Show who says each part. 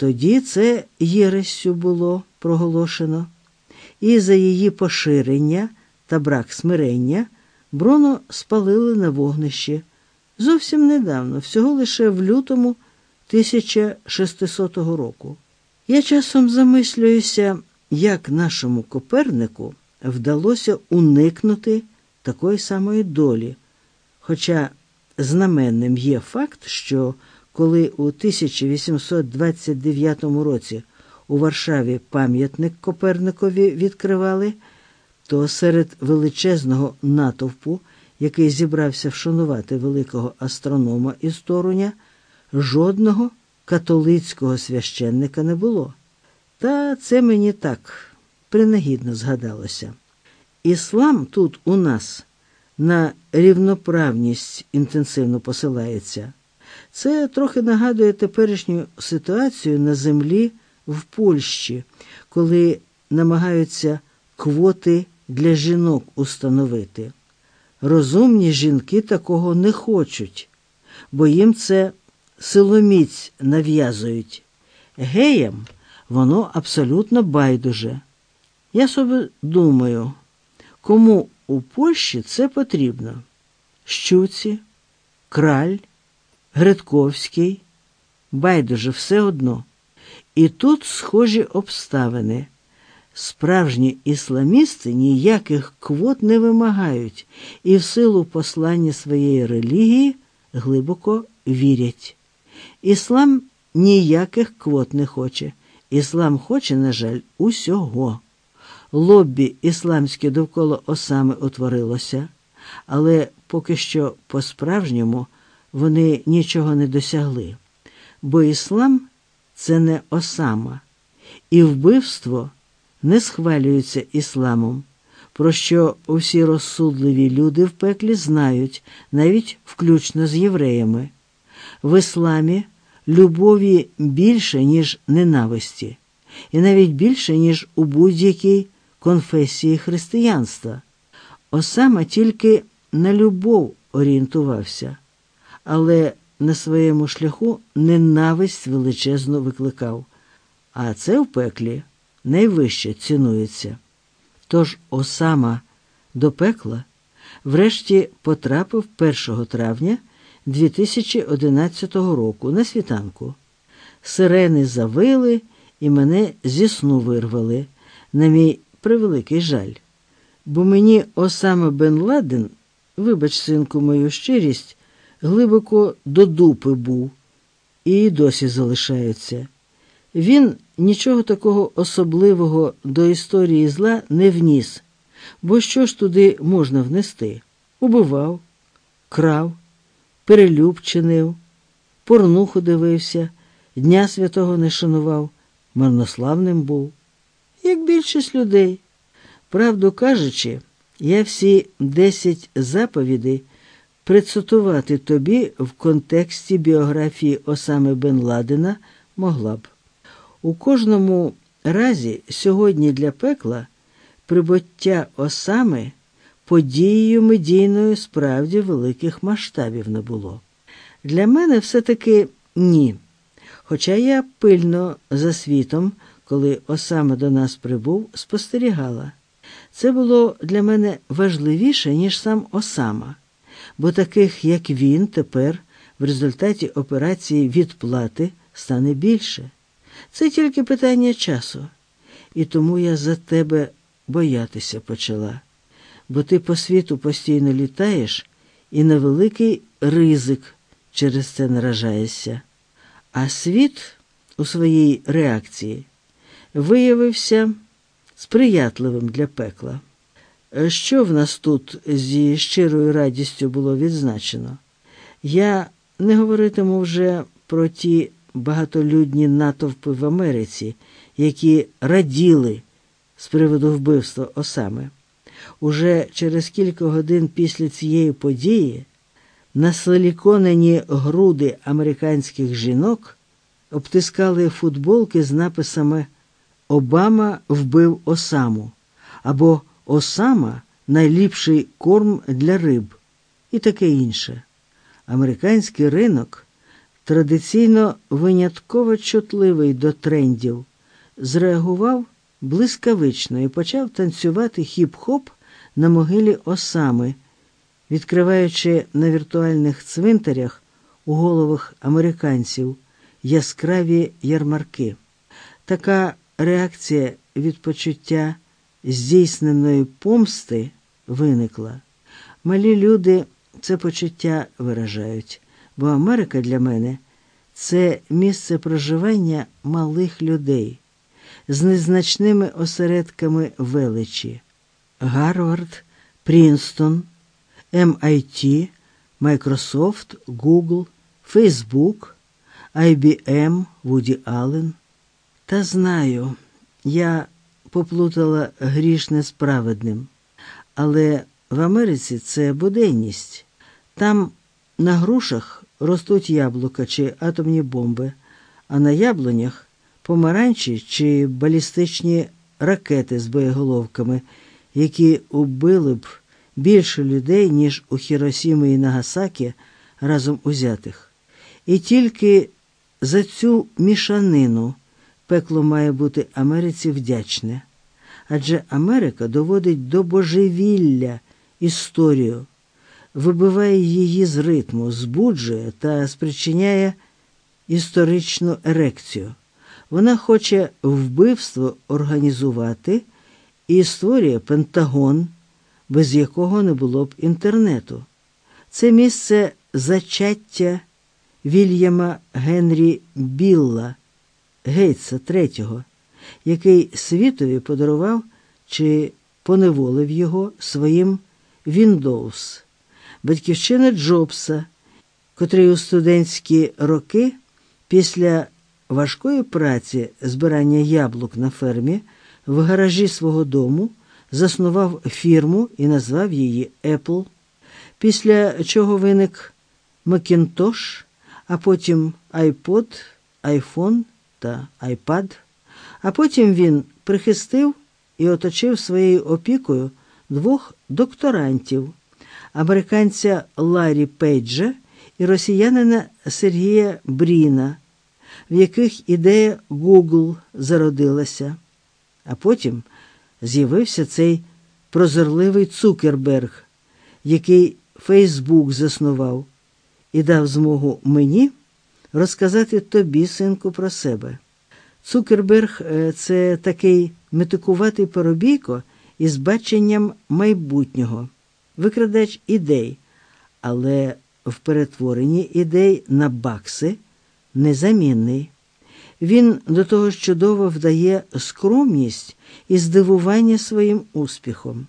Speaker 1: Тоді це єрессю було проголошено, і за її поширення та брак смирення Бруно спалили на вогнищі зовсім недавно, всього лише в лютому 1600 року. Я часом замислююся, як нашому Копернику вдалося уникнути такої самої долі. Хоча знаменним є факт, що коли у 1829 році у Варшаві пам'ятник Коперникові відкривали, то серед величезного натовпу, який зібрався вшанувати великого астронома із Торуня, жодного католицького священника не було. Та це мені так принагідно згадалося. Іслам тут у нас на рівноправність інтенсивно посилається. Це трохи нагадує теперішню ситуацію на землі в Польщі, коли намагаються квоти для жінок установити. Розумні жінки такого не хочуть, бо їм це силоміць нав'язують. Геям воно абсолютно байдуже. Я собі думаю, кому у Польщі це потрібно? Щуці, краль, Гридковський, байдуже все одно. І тут схожі обставини. Справжні ісламісти ніяких квот не вимагають і в силу послання своєї релігії глибоко вірять. Іслам ніяких квот не хоче. Іслам хоче, на жаль, усього. Лоббі ісламське довкола осами утворилося, але поки що по-справжньому вони нічого не досягли, бо іслам це не осама, і вбивство не схвалюється ісламом, про що усі розсудливі люди в пеклі знають, навіть включно з євреями. В ісламі любові більше, ніж ненависті, і навіть більше, ніж у будь-якій конфесії християнства. Осама тільки на любов орієнтувався, але на своєму шляху ненависть величезно викликав, а це в пеклі найвище цінується. Тож Осама до пекла врешті потрапив 1 травня 2011 року на світанку. Сирени завили і мене зі сну вирвали, на мій превеликий жаль. Бо мені Осама Бен Ладен, вибач, синку, мою щирість, глибоко до дупи був і досі залишається. Він нічого такого особливого до історії зла не вніс, бо що ж туди можна внести? Убивав, крав, перелюб чинив, порнуху дивився, Дня Святого не шанував, марнославним був, як більшість людей. Правду кажучи, я всі десять заповідей прицитувати тобі в контексті біографії Осами Бен Ладена могла б. У кожному разі сьогодні для пекла прибуття осами подією медійною справді великих масштабів не було. Для мене все-таки ні. Хоча я пильно за світом, коли осаме до нас прибув, спостерігала. Це було для мене важливіше, ніж сам Осама, бо таких, як він, тепер в результаті операції відплати стане більше. Це тільки питання часу, і тому я за тебе боятися почала, бо ти по світу постійно літаєш і на великий ризик через це наражаєшся. А світ у своїй реакції виявився сприятливим для пекла. Що в нас тут зі щирою радістю було відзначено? Я не говоритиму вже про ті багатолюдні натовпи в Америці, які раділи з приводу вбивства Осами. Уже через кілька годин після цієї події насиліконені груди американських жінок обтискали футболки з написами Обама вбив Осаму або Осама найліпший корм для риб і таке інше. Американський ринок традиційно винятково чутливий до трендів, зреагував блискавично і почав танцювати хіп-хоп на могилі Осами, відкриваючи на віртуальних цвинтарях у головах американців яскраві ярмарки. Така реакція від почуття здійсненої помсти виникла. Малі люди це почуття виражають, бо Америка для мене це місце проживання малих людей з незначними осередками величі. Гарвард, Прінстон, MIT, Microsoft, Google, Facebook, IBM, Вуді Аллен. Та знаю, я поплутала грішне з праведним, але в Америці це буденність. Там на грушах ростуть яблука чи атомні бомби, а на яблунях помаранчі чи балістичні ракети з боєголовками, які убили б більше людей, ніж у Хіросімі і Нагасакі разом узятих. І тільки за цю мішанину пекло має бути Америці вдячне, адже Америка доводить до божевілля історію, вибиває її з ритму, збуджує та спричиняє історичну ерекцію. Вона хоче вбивство організувати і створює Пентагон, без якого не було б інтернету. Це місце зачаття Вільяма Генрі Білла, Гейтса III, який світові подарував чи поневолив його своїм Windows, батьківщина Джобса, котрий у студентські роки після важкої праці збирання яблук на фермі в гаражі свого дому заснував фірму і назвав її Apple, після чого виник Macintosh, а потім iPod, iPhone та iPad, а потім він прихистив і оточив своєю опікою двох докторантів американця Ларі Пейджа і росіянина Сергія Бріна, в яких ідея Google зародилася. А потім з'явився цей прозорливий Цукерберг, який Фейсбук заснував, і дав змогу мені розказати тобі, синку, про себе. Цукерберг е, це такий метикуватий поробійко із баченням майбутнього, викрадач ідей, але в перетворенні ідей на бакси незамінний. Він до того чудово вдає скромність і здивування своїм успіхом.